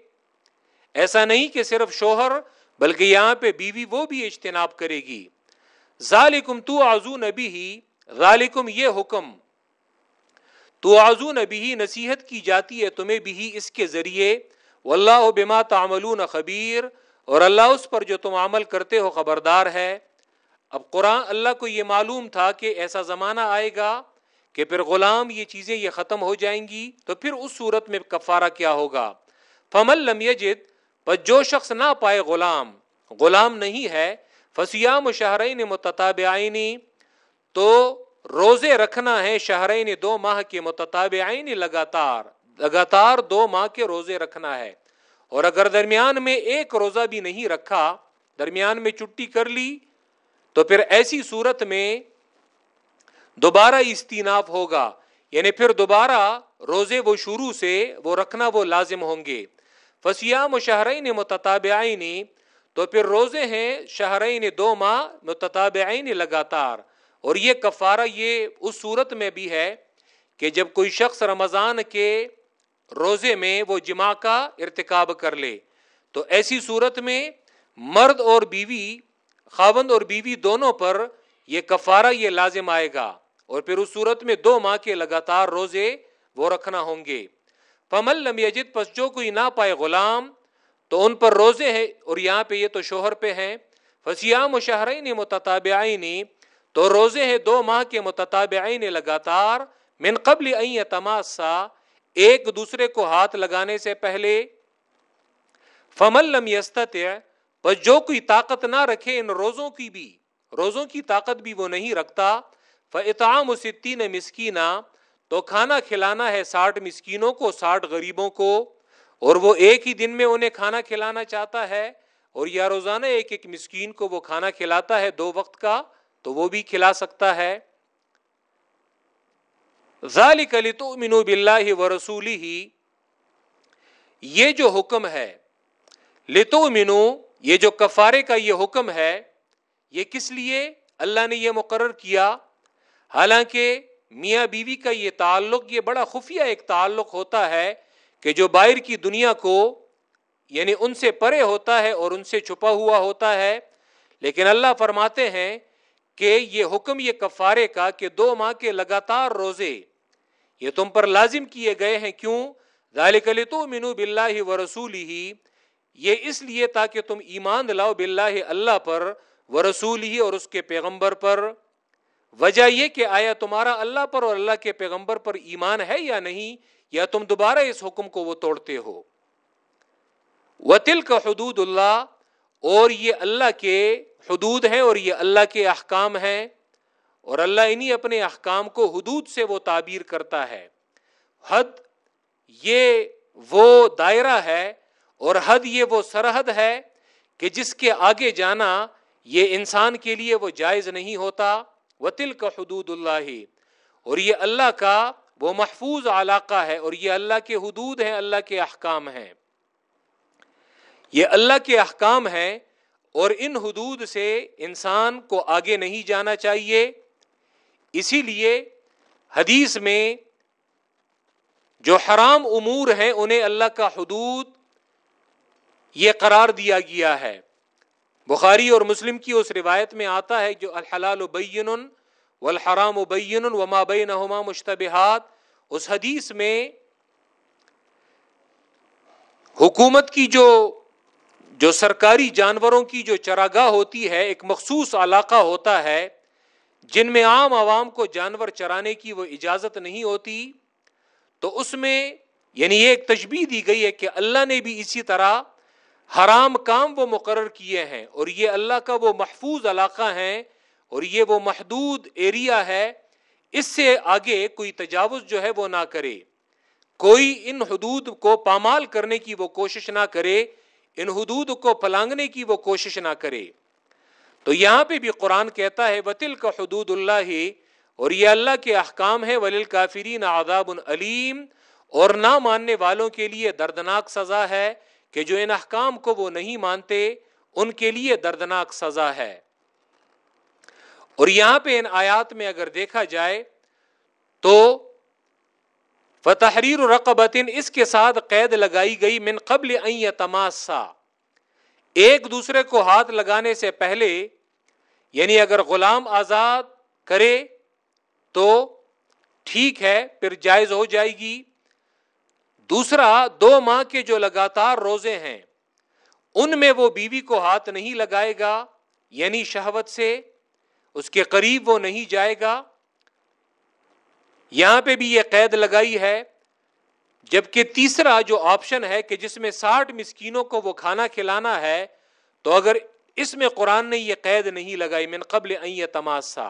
ایسا نہیں کہ صرف شوہر، بلکہ یہاں پہ بیوی وہ بھی اجتناب کرے گی۔ ذالکم تو آزو نبی ہی ذالکم یہ حکم۔ تو آزو نبی ہی نصیحت کی جاتی ہے تمہیں بھی اس کے ذریعے۔ واللہ بما تعملون خبیر۔ اور اللہ اس پر جو تم عمل کرتے ہو خبردار ہے۔ اب قرآن اللہ کو یہ معلوم تھا کہ ایسا زمانہ آئے گا کہ پھر غلام یہ چیزیں یہ ختم ہو جائیں گی تو پھر اس صورت میں کفارہ کیا ہوگا؟ فمل لم یجد پر جو شخص نہ پائے غلام غلام نہیں ہے فسیام شہرین متطابعینی تو روزے رکھنا ہے شہرین دو ماہ کے متطابعین لگاتار لگاتار دو ماہ کے روزے رکھنا ہے۔ اور اگر درمیان میں ایک روزہ بھی نہیں رکھا، درمیان میں چھٹی کر لی تو پھر ایسی صورت میں دوبارہ استیناف ہوگا یعنی پھر دوبارہ روزے وہ شروع سے وہ رکھنا وہ لازم ہوں گے۔ فسیام شہرین متطابعین تو پھر روزے ہیں شہرین دو ماہ متطابعین لگاتار۔ اور یہ کفارہ یہ اس صورت میں بھی ہے کہ جب کوئی شخص رمضان کے روزے میں وہ جمع کا ارتکاب کر لے، تو ایسی صورت میں مرد اور بیوی خاوند اور بیوی دونوں پر یہ کفارہ یہ لازم آئے گا اور پھر اس صورت میں دو ماہ کے لگاتار روزے وہ رکھنا ہوں گے۔ پمل لم یجد پس جو کوئی نہ پائے غلام، تو ان پر روزے ہیں اور یہاں پہ یہ تو شوہر پہ ہیں۔ فسیام و شہرین متطابعین تو روزے ہیں دو ماہ کے متطابعین لگاتار، من قبل این تماسا ایک دوسرے کو ہاتھ لگانے سے پہلے۔ فمل لم یستطع پس جو کوئی طاقت نہ رکھے ان روزوں کی بھی، روزوں کی طاقت بھی وہ نہیں رکھتا۔ فعطام ستین مسکینہ تو کھانا کھلانا ہے ساٹھ مسکینوں کو، ساٹھ غریبوں کو۔ اور وہ ایک ہی دن میں انہیں کھانا کھلانا چاہتا ہے۔ اور یا روزانہ ایک ایک مسکین کو وہ کھانا کھلاتا ہے دو وقت کا، تو وہ بھی کھلا سکتا ہے۔ ذالک لتؤمنوا باللہ ورسولہ یہ جو حکم ہے، لتؤمنوا یہ جو کفارے کا یہ حکم ہے، یہ کس لیے اللہ نے یہ مقرر کیا؟ حالانکہ میاں بیوی کا یہ تعلق، یہ بڑا خفیہ ایک تعلق ہوتا ہے کہ جو باہر کی دنیا کو یعنی ان سے پرے ہوتا ہے اور ان سے چھپا ہوا ہوتا ہے۔ لیکن اللہ فرماتے ہیں کہ یہ حکم، یہ کفارے کا کہ دو ماہ کے لگاتار روزے یہ تم پر لازم کیے گئے ہیں۔ کیوں؟ ذالک لتؤمنوا باللہ ورسولہ یہ اس لیے تاکہ تم ایمان لاؤ باللہ اللہ پر ورسول ہی اور اس کے پیغمبر پر۔ وجہ یہ کہ آیا تمہارا اللہ پر اور اللہ کے پیغمبر پر ایمان ہے یا نہیں، یا تم دوبارہ اس حکم کو وہ توڑتے ہو۔ وطل کا حدود اللہ، اور یہ اللہ کے حدود ہیں اور یہ اللہ کے احکام ہیں۔ اور اللہ انہی اپنے احکام کو حدود سے وہ تعبیر کرتا ہے۔ حد، یہ وہ دائرہ ہے اور حد یہ وہ سرحد ہے کہ جس کے آگے جانا یہ انسان کے لیے وہ جائز نہیں ہوتا وطل کا حدود اللہ۔ اور یہ اللہ کا وہ محفوظ علاقہ ہے اور یہ اللہ کے حدود ہیں، اللہ کے احکام ہیں۔ یہ اللہ کے احکام ہیں اور ان حدود سے انسان کو آگے نہیں جانا چاہیے۔ اسی لیے حدیث میں جو حرام امور ہیں، انہیں اللہ کا حدود یہ قرار دیا گیا ہے۔ بخاری اور مسلم کی اس روایت میں آتا ہے جو الحلال و بین والحرام و بین وما بینہما مشتبہات۔ اس حدیث میں حکومت کی جو جو سرکاری جانوروں کی جو چراگاہ ہوتی ہے، ایک مخصوص علاقہ ہوتا ہے، جن میں عام عوام کو جانور چرانے کی وہ اجازت نہیں ہوتی، تو اس میں یعنی یہ ایک تجبی دی گئی ہے کہ اللہ نے بھی اسی طرح حرام کام وہ مقرر کیے ہیں اور یہ اللہ کا وہ محفوظ علاقہ ہے اور یہ وہ محدود ایریا ہے، اس سے آگے کوئی تجاوز جو ہے وہ نہ کرے۔ کوئی ان حدود کو پامال کرنے کی وہ کوشش نہ کرے، ان حدود کو پلانگنے کی وہ کوشش نہ کرے۔ تو یہاں پہ بھی قرآن کہتا ہے وطل کا حدود اللہ ہی اور یہ اللہ کے احکام ہے ولیل کافرین آداب العلیم اور نہ ماننے والوں کے لیے دردناک سزا ہے کہ جو ان احکام کو وہ نہیں مانتے، ان کے لیے دردناک سزا ہے۔ اور یہاں پہ ان آیات میں اگر دیکھا جائے تو فتحریر رقبتن اس کے ساتھ قید لگائی گئی من قبل تماسا ایک دوسرے کو ہاتھ لگانے سے پہلے یعنی اگر غلام آزاد کرے تو ٹھیک ہے، پھر جائز ہو جائے گی۔ دوسرا، دو ماہ کے جو لگاتار روزے ہیں، ان میں وہ بیوی کو ہاتھ نہیں لگائے گا یعنی شہوت سے، اس کے قریب وہ نہیں جائے گا۔ یہاں پہ بھی یہ قید لگائی ہے، جبکہ تیسرا جو آپشن ہے کہ جس میں ساٹھ مسکینوں کو وہ کھانا کھلانا ہے، تو اگر اس میں قرآن نے یہ قید نہیں لگائی، من قبل تماسا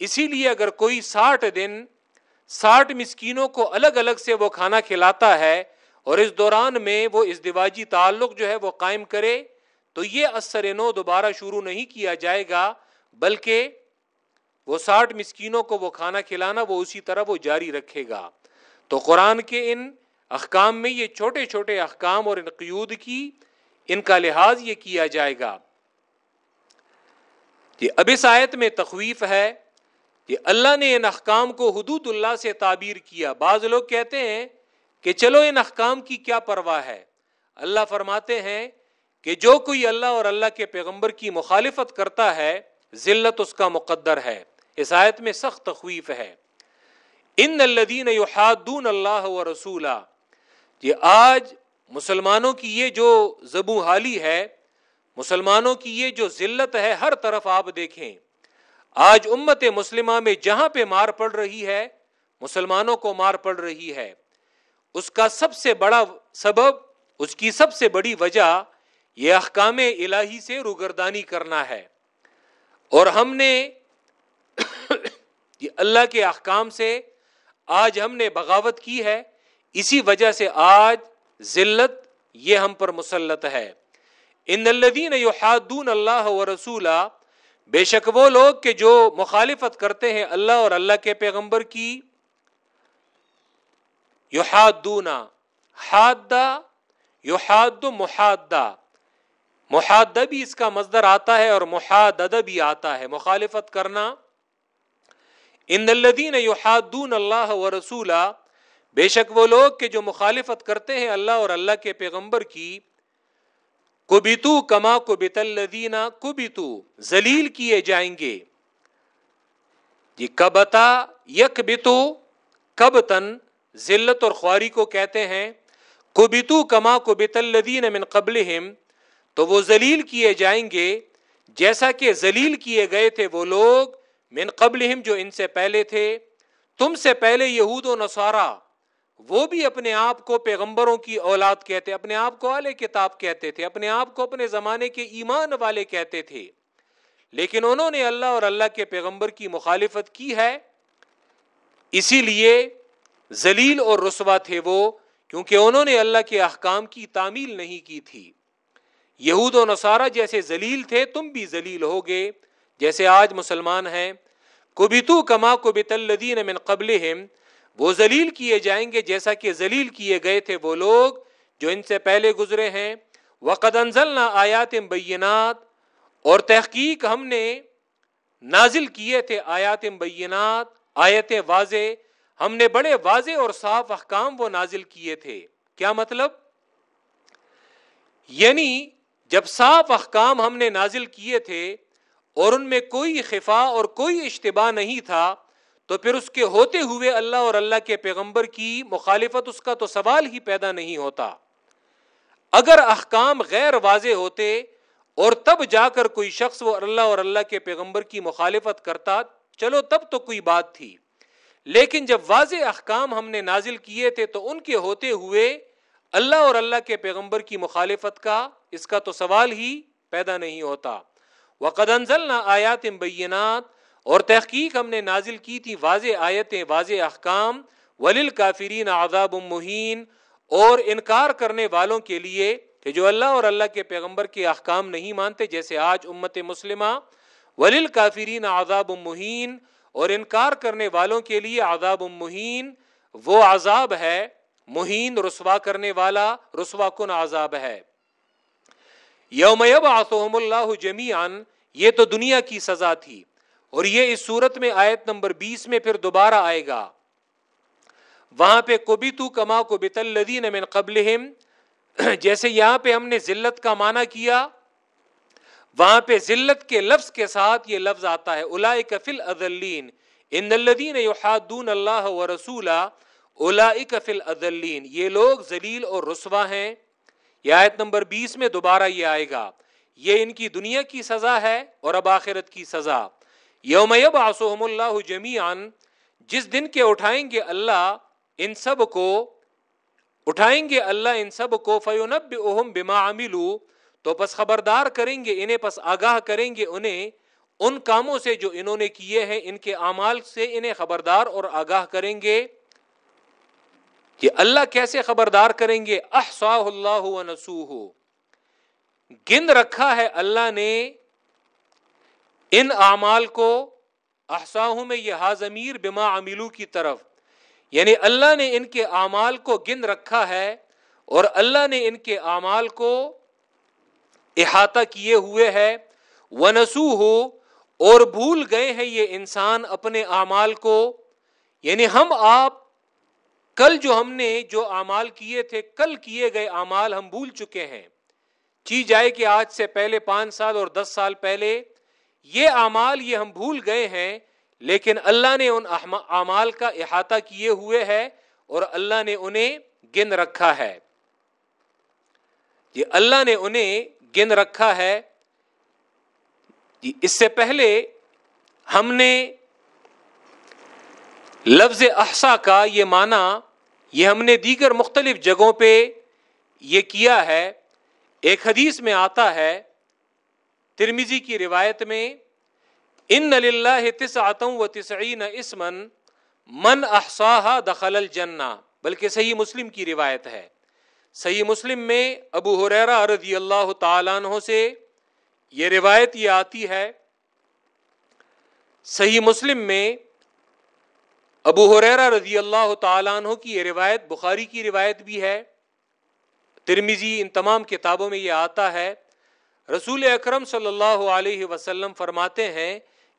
اسی لیے اگر کوئی ساٹھ دن ساٹھ مسکینوں کو الگ الگ سے وہ کھانا کھلاتا ہے اور اس دوران میں وہ ازدواجی تعلق جو ہے وہ قائم کرے، تو یہ اثر نو دوبارہ شروع نہیں کیا جائے گا، بلکہ وہ ساٹھ مسکینوں کو وہ کھانا کھلانا وہ اسی طرح وہ جاری رکھے گا۔ تو قرآن کے ان احکام میں یہ چھوٹے چھوٹے احکام اور ان قیود کی ان کا لحاظ یہ کیا جائے گا۔ یہ اب اس آیت میں تخویف ہے۔ کہ اللہ نے ان احکام کو حدود اللہ سے تعبیر کیا۔ بعض لوگ کہتے ہیں کہ چلو ان احکام کی کیا پرواہ ہے؟ اللہ فرماتے ہیں کہ جو کوئی اللہ اور اللہ کے پیغمبر کی مخالفت کرتا ہے، ذلت اس کا مقدر ہے۔ اس آیت میں سخت تخویف ہے۔ ان الدین یحادون اللہ و رسولہ، یہ آج مسلمانوں کی یہ جو زبو حالی ہے، مسلمانوں کی یہ جو ذلت ہے، ہر طرف آپ دیکھیں۔ آج امت مسلمہ میں جہاں پہ مار پڑ رہی ہے، مسلمانوں کو مار پڑ رہی ہے۔ اس کا سب سے بڑا سبب، اس کی سب سے بڑی وجہ یہ احکام الہی سے روگردانی کرنا ہے۔ اور ہم نے یہ اللہ کے احکام سے آج ہم نے بغاوت کی ہے۔ اسی وجہ سے آج ذلت یہ ہم پر مسلط ہے۔ ان الدین یحادون اللہ و رسولہ بے شک وہ لوگ کہ جو مخالفت کرتے ہیں اللہ اور اللہ کے پیغمبر کی، یحادونا، حادہ یحاد محادہ۔ محادہ بھی اس کا مزدر آتا ہے اور محاددہ بھی آتا ہے۔ مخالفت کرنا۔ ان الدین یحادون اللہ و رسولہ، بے شک وہ لوگ کہ جو مخالفت کرتے ہیں اللہ اور اللہ کے پیغمبر کی کبیتو کما کو بتلدینہ کبیتو زلیل کیے جائیں گے۔ جی کبتا یک بتو کب تن ذلت اور خواری کو کہتے ہیں۔ کبیتو کما کو بتلدین من قبل تو وہ ذلیل کیے جائیں گے۔ جیسا کہ ذلیل کیے گئے تھے وہ لوگ، من قبل جو ان سے پہلے تھے۔ تم سے پہلے یہود و نصارہ وہ بھی اپنے آپ کو پیغمبروں کی اولاد کہتے، اپنے آپ کو والے کتاب کہتے تھے، اپنے آپ کو اپنے زمانے کے ایمان والے کہتے تھے۔ لیکن انہوں نے اللہ اور اللہ کے پیغمبر کی مخالفت کی ہے۔ اسی لیے ذلیل اور رسوا تھے وہ، کیونکہ انہوں نے اللہ کے احکام کی تعمیل نہیں کی تھی۔ یہود و نصارہ جیسے ذلیل تھے، تم بھی ذلیل ہوگے۔ جیسے آج مسلمان ہیں۔ کبیتو کما کبت الدین من قبل وہ ذلیل کیے جائیں گے جیسا کہ ذلیل کیے گئے تھے وہ لوگ جو ان سے پہلے گزرے ہیں۔ وقد انزلنا آیات بینات اور تحقیق ہم نے نازل کیے تھے آیات بینات آیت واضح۔ ہم نے بڑے واضح اور صاف احکام وہ نازل کیے تھے۔ کیا مطلب؟ یعنی جب صاف احکام ہم نے نازل کیے تھے اور ان میں کوئی خفا اور کوئی اشتباہ نہیں تھا تو پھر اس کے ہوتے ہوئے اللہ اور اللہ کے پیغمبر کی مخالفت اس کا تو سوال ہی پیدا نہیں ہوتا۔ اگر احکام غیر واضح ہوتے اور تب جا کر کوئی شخص وہ اللہ اور اللہ کے پیغمبر کی مخالفت کرتا، چلو تب تو کوئی بات تھی۔ لیکن جب واضح احکام ہم نے نازل کیے تھے تو ان کے ہوتے ہوئے اللہ اور اللہ کے پیغمبر کی مخالفت کا اس کا تو سوال ہی پیدا نہیں ہوتا۔ وہ قدنزل نہ آیات بینات اور تحقیق ہم نے نازل کی تھی واضح آیتیں، واضح احکام ولیل کافرین عذاب مہین اور انکار کرنے والوں کے لیے کہ جو اللہ اور اللہ کے پیغمبر کے احکام نہیں مانتے، جیسے آج امت مسلمہ ولیل کافرین عذاب مہین اور انکار کرنے والوں کے لیے عذاب مہین وہ عذاب ہے مہین رسوا کرنے والا، رسوا کن عذاب ہے۔ یوم اللہ جمیعا، یہ تو دنیا کی سزا تھی۔ اور یہ اس صورت میں آیت نمبر بیس میں پھر دوبارہ آئے گا۔ وہاں پہ کبھی تو کما کو بت الدین من قبل جیسے یہاں پہ ہم نے ذلت کا معنی کیا، وہاں پہ ذلت کے لفظ کے ساتھ یہ لفظ آتا ہے الا کفل ادلین ان الدین یحادون اللہ و رسولہ الا کفل ادلین یہ لوگ ذلیل اور رسوا ہیں۔ یہ آیت نمبر بیس میں دوبارہ یہ آئے گا۔ یہ ان کی دنیا کی سزا ہے اور اب آخرت کی سزا۔ یوم یبعثہم اللہ جمیعا، جس دن کے اٹھائیں گے اللہ ان سب کو، اٹھائیں گے اللہ ان سب کو، فیونبئہم بما عملو، تو پس خبردار کریں گے، انہیں پس آگاہ کریں گے انہیں، ان کاموں سے جو انہوں نے کیے ہیں، ان کے اعمال سے انہیں خبردار اور آگاہ کریں گے۔ کہ اللہ کیسے خبردار کریں گے؟ احسا اللہ و نسوہ۔ گن رکھا ہے اللہ نے ان اعمال کو احساہوں میں یہ حاضمیر بما عملو کی طرف۔ یعنی اللہ نے ان کے اعمال کو گن رکھا ہے اور اللہ نے ان کے اعمال کو احاطہ کیے ہوئے ہے۔ ونسو ہو اور بھول گئے ہیں یہ انسان اپنے اعمال کو۔ یعنی ہم آپ، کل جو ہم نے جو اعمال کیے تھے، کل کیے گئے اعمال ہم بھول چکے ہیں۔ چی جائے کہ آج سے پہلے پانچ سال اور دس سال پہلے یہ اعمال یہ ہم بھول گئے ہیں، لیکن اللہ نے ان اعمال کا احاطہ کیے ہوئے ہے اور اللہ نے انہیں گن رکھا ہے۔ یہ اللہ نے انہیں گن رکھا ہے۔ جی، اس سے پہلے ہم نے لفظ احسا کا یہ معنی، یہ ہم نے دیگر مختلف جگہوں پہ یہ کیا ہے۔ ایک حدیث میں آتا ہے ترمیزی کی روایت میں، ان و تسعین اسمن من احساہ دخل الجنہ بلکہ صحیح مسلم کی روایت ہے۔ صحیح مسلم میں ابو حریرا رضی اللہ تعالیٰ عنہ سے یہ روایت یہ آتی ہے۔ صحیح مسلم میں ابو حریرا رضی اللہ تعالیٰ عنہ کی یہ روایت، بخاری کی روایت بھی ہے۔ ترمیزی ان تمام کتابوں میں یہ آتا ہے۔ رسول اکرم صلی اللہ علیہ وسلم فرماتے ہیں،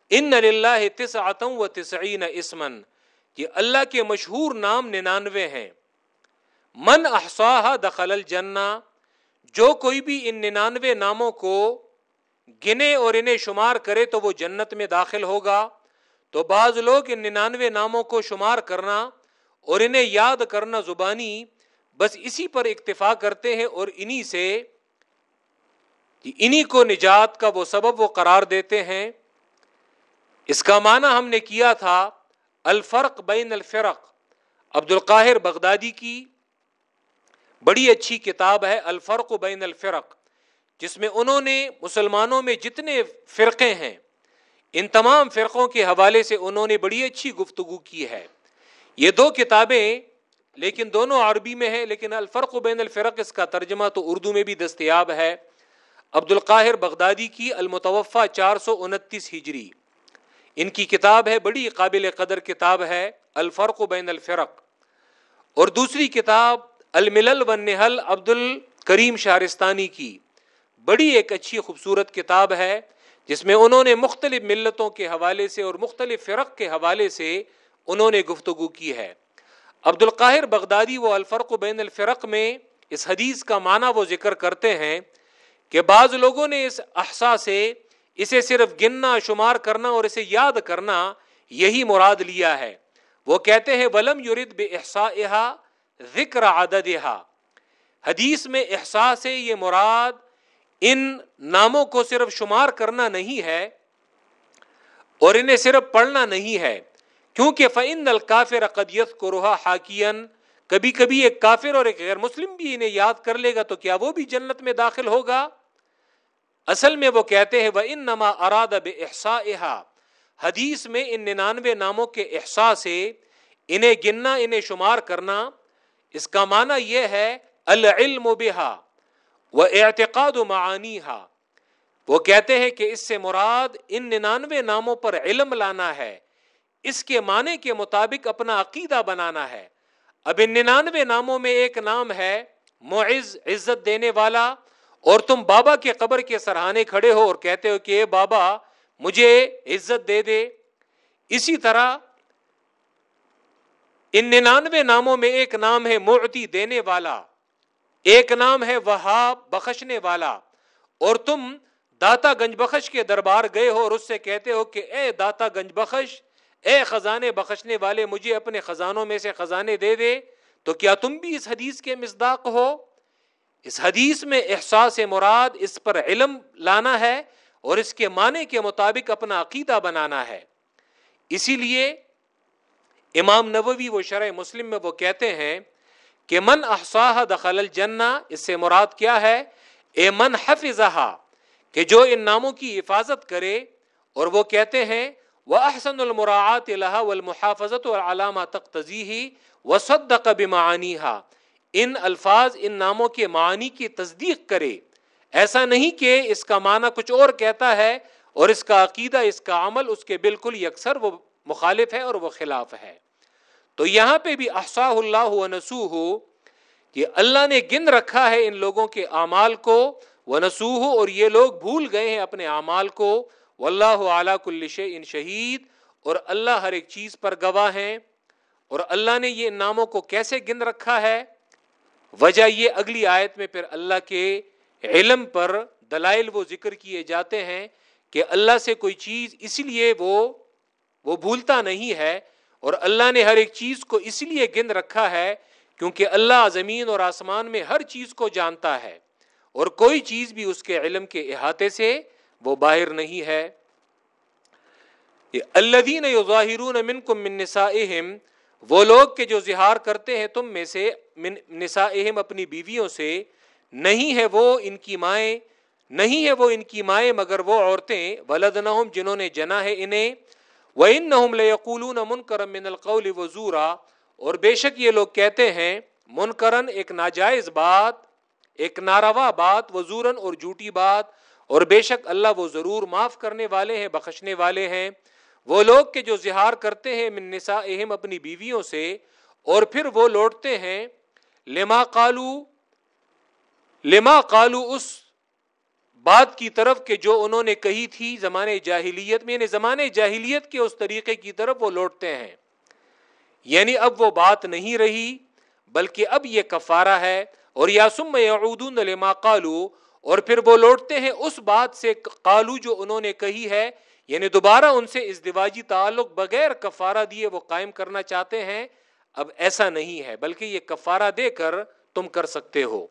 ان اللہ و تسعین اسمن یہ اللہ کے مشہور نام ننانوے ہیں۔ من احساہ دخل الجنہ جو کوئی بھی ان ننانوے ناموں کو گنے اور انہیں شمار کرے تو وہ جنت میں داخل ہوگا۔ تو بعض لوگ ان ننانوے ناموں کو شمار کرنا اور انہیں یاد کرنا زبانی بس اسی پر اکتفا کرتے ہیں اور انہی سے انہی کو نجات کا وہ سبب وہ قرار دیتے ہیں۔ اس کا معنی ہم نے کیا تھا، الفرق بین الفرق۔ عبد القاہر بغدادی کی بڑی اچھی کتاب ہے، الفرق بین الفرق، جس میں انہوں نے مسلمانوں میں جتنے فرقے ہیں، ان تمام فرقوں کے حوالے سے انہوں نے بڑی اچھی گفتگو کی ہے۔ یہ دو کتابیں، لیکن دونوں عربی میں ہیں، لیکن الفرق بین الفرق اس کا ترجمہ تو اردو میں بھی دستیاب ہے۔ عبد القاہر بغدادی کی المتوفہ چار سو انتیس ہجری۔ ان کی کتاب ہے، بڑی قابل قدر کتاب ہے، الفرق بین الفرق۔ اور دوسری کتاب الملل و نہل عبد الکریم شارستانی کی۔ بڑی ایک اچھی خوبصورت کتاب ہے، جس میں انہوں نے مختلف ملتوں کے حوالے سے اور مختلف فرق کے حوالے سے انہوں نے گفتگو کی ہے۔ عبد القاہر بغدادی و الفرق بین الفرق میں اس حدیث کا معنی وہ ذکر کرتے ہیں کہ بعض لوگوں نے اس احسا سے اسے صرف گننا، شمار کرنا اور اسے یاد کرنا یہی مراد لیا ہے۔ وہ کہتے ہیں، ولم یورد بے احسا ذکر عدد حدیث میں احساس ہے یہ مراد ان ناموں کو صرف شمار کرنا نہیں ہے اور انہیں صرف پڑھنا نہیں ہے۔ کیونکہ فعن الکافر قدیت کو روحا حاکین کبھی کبھی ایک کافر اور ایک غیر مسلم بھی انہیں یاد کر لے گا تو کیا وہ بھی جنت میں داخل ہوگا؟ اصل میں وہ کہتے ہیں وہ ان نما اراد اب احسا حدیث میں ان ننانوے ناموں کے احساس سے انہیں گننا، انہیں شمار کرنا، اس کا معنی یہ ہے، العلم بہا و اعتقاد معانی وہ کہتے ہیں کہ اس سے مراد ان ننانوے ناموں پر علم لانا ہے۔ اس کے معنی کے مطابق اپنا عقیدہ بنانا ہے۔ اب ان ننانوے ناموں میں ایک نام ہے، معز، عزت دینے والا۔ اور تم بابا کے قبر کے سرحانے کھڑے ہو اور کہتے ہو کہ بابا، مجھے عزت دے دے۔ اسی طرح ان ننانوے ناموں میں ایک نام ہے معتی دینے والا، ایک نام ہے وہاب بخشنے والا۔ اور تم داتا گنج بخش کے دربار گئے ہو اور اس سے کہتے ہو کہ اے داتا گنج بخش، اے خزانے بخشنے والے، مجھے اپنے خزانوں میں سے خزانے دے دے۔ تو کیا تم بھی اس حدیث کے مصداق ہو؟ اس حدیث میں احساس مراد اس پر علم لانا ہے اور اس کے معنی کے مطابق اپنا عقیدہ بنانا ہے۔ اسی لیے امام نبوی وہ شرح مسلم میں وہ کہتے ہیں کہ من احساہ دخل الجنہ، اس سے مراد کیا ہے؟ اے من حفظہ کہ جو ان ناموں کی حفاظت کرے۔ اور وہ کہتے ہیں وہ احسن المراعات الہ والمحافظت والعلامہ تقتضیحی وصدق بمعانیہا۔ ان الفاظ، ان ناموں کے معنی کی تصدیق کرے۔ ایسا نہیں کہ اس کا معنی کچھ اور کہتا ہے اور اس کا عقیدہ، اس کا عمل اس کے بالکل یکسر وہ مخالف ہے اور وہ خلاف ہے۔ تو یہاں پہ بھی احسا اللہ و نسو ہو کہ اللہ نے گن رکھا ہے ان لوگوں کے اعمال کو۔ وہ نسو ہو اور یہ لوگ بھول گئے ہیں اپنے اعمال کو۔ واللہ اعلیٰ کل ان شہید۔ اور اللہ ہر ایک چیز پر گواہ ہیں۔ اور اللہ نے یہ ناموں کو کیسے گن رکھا ہے؟ وجہ یہ اگلی آیت میں پھر اللہ کے علم پر دلائل وہ ذکر کیے جاتے ہیں کہ اللہ سے کوئی چیز اس لیے وہ وہ بھولتا نہیں ہے اور اللہ نے ہر ایک چیز کو اس لیے گن رکھا ہے کیونکہ اللہ زمین اور آسمان میں ہر چیز کو جانتا ہے اور کوئی چیز بھی اس کے علم کے احاطے سے وہ باہر نہیں ہے۔ الدین ظاہر من نسائہم وہ لوگ کے جو زہار کرتے ہیں تم میں سے من نسائہم اپنی بیویوں سے، نہیں ہے وہ ان کی مائیں، نہیں ہے وہ ان کی مائیں مگر وہ عورتیں، ولدنہم جنہوں نے جنا ہے انہیں، وَإِنَّهُمْ لَيَقُولُونَ مُنْكَرًا مِنَ الْقَوْلِ وَزُورًا۔ اور بے شک یہ لوگ کہتے ہیں منکرن ایک ناجائز بات، ایک ناروا بات وزورن اور جھوٹی بات۔ اور بے شک اللہ وہ ضرور معاف کرنے والے ہیں، بخشنے والے ہیں۔ وہ لوگ کے جو زہار کرتے ہیں من نسائہم اپنی بیویوں سے اور پھر وہ لوٹتے ہیں، لما قالو لما قالو اس بات کی طرف کہ جو انہوں نے کہی تھی زمانے جاہلیت میں یعنی زمانے جاہلیت کے اس طریقے کی طرف وہ لوٹتے ہیں۔ یعنی اب وہ بات نہیں رہی، بلکہ اب یہ کفارہ ہے اور یاسم یعودون لما قالو اور پھر وہ لوٹتے ہیں اس بات سے قالو جو انہوں نے کہی ہے یعنی دوبارہ ان سے ازدواجی تعلق بغیر کفارہ دیے وہ قائم کرنا چاہتے ہیں، اب ایسا نہیں ہے، بلکہ یہ کفارہ دے کر تم کر سکتے ہو۔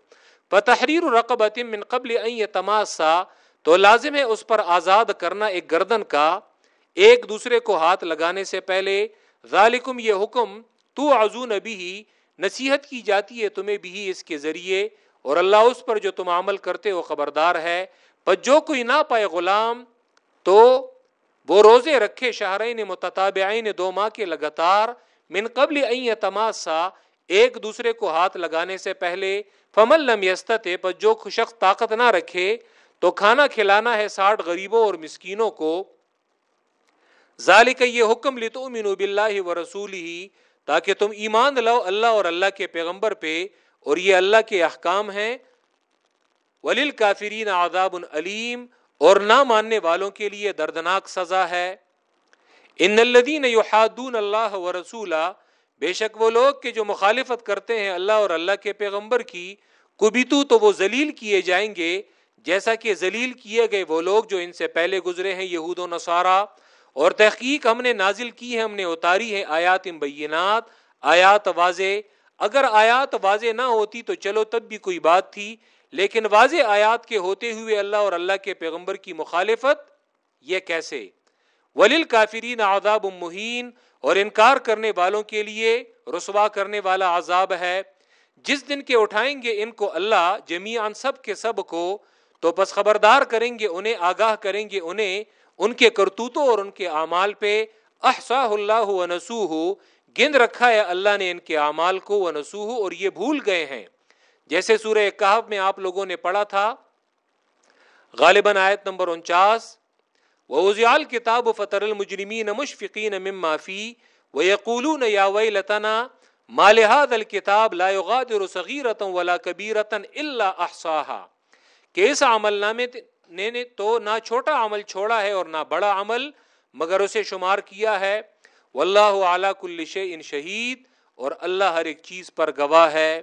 بتحریر رقبت من قبل ان تماسا تو لازم ہے اس پر آزاد کرنا ایک گردن کا، ایک دوسرے کو ہاتھ لگانے سے پہلے۔ ذالکم یہ حکم تو عزو نبی ہی نصیحت کی جاتی ہے تمہیں بھی اس کے ذریعے۔ اور اللہ اس پر جو تم عمل کرتے ہو، خبردار ہے۔ پر جو کوئی نہ پائے غلام، تو وہ روزے رکھے شہرین متتابعین دو ماہ کے لگاتار، من قبل این تماسا ایک دوسرے کو ہاتھ لگانے سے پہلے فمل لم یستت پر جو شخص طاقت نہ رکھے، تو کھانا کھلانا ہے ساٹھ غریبوں اور مسکینوں کو۔ ذالک یہ حکم لتؤمنوا باللہ و رسول ہی تاکہ تم ایمان لو اللہ اور اللہ کے پیغمبر پہ، اور یہ اللہ کے احکام ہیں۔ ولیل کافرین عذاب علیم اور نہ ماننے والوں کے لیے دردناک سزا ہے۔ ان الدین یحادون اللہ و رسولہ، بے شک وہ لوگ کہ جو مخالفت کرتے ہیں اللہ اور اللہ کے پیغمبر کی، کبیتو تو وہ ذلیل کیے جائیں گے۔ جیسا کہ ذلیل کیے گئے وہ لوگ جو ان سے پہلے گزرے ہیں یہود و نصارہ۔ اور تحقیق ہم نے نازل کی ہے، ہم نے اتاری ہے آیات بینات۔ آیات واضح۔ اگر آیات واضح نہ ہوتی تو چلو تب بھی کوئی بات تھی۔ لیکن واضح آیات کے ہوتے ہوئے اللہ اور اللہ کے پیغمبر کی مخالفت یہ کیسے؟ ولیل کافرین عذاب مہین اور انکار کرنے والوں کے لیے رسوا کرنے والا عذاب ہے۔ جس دن کے اٹھائیں گے ان کو اللہ جمی سب کے سب کو، تو بس خبردار کریں گے، انہیں آگاہ کریں گے، انہیں ان کے کرتوتوں اور ان کے اعمال پہ۔ احسا اللہ و نسو گند رکھا ہے اللہ نے ان کے اعمال کو و نسو اور یہ بھول گئے ہیں۔ جیسے سورہ کہب میں آپ لوگوں نے پڑھا تھا، غالباً آیت نمبر انچاس وزیال کتاب و فطر المجرمین مشفقین مما فی ویقولون یا ویلتنا ما لهذا الكتاب لا يغادر صغیرتا ولا کبیرتا الا احصاها کہ اس عمل نامے نے تو نہ چھوٹا عمل چھوڑا ہے اور نہ بڑا عمل، مگر اسے شمار کیا ہے۔ واللہ علی کل شیء شہید اور اللہ ہر ایک چیز پر گواہ ہے۔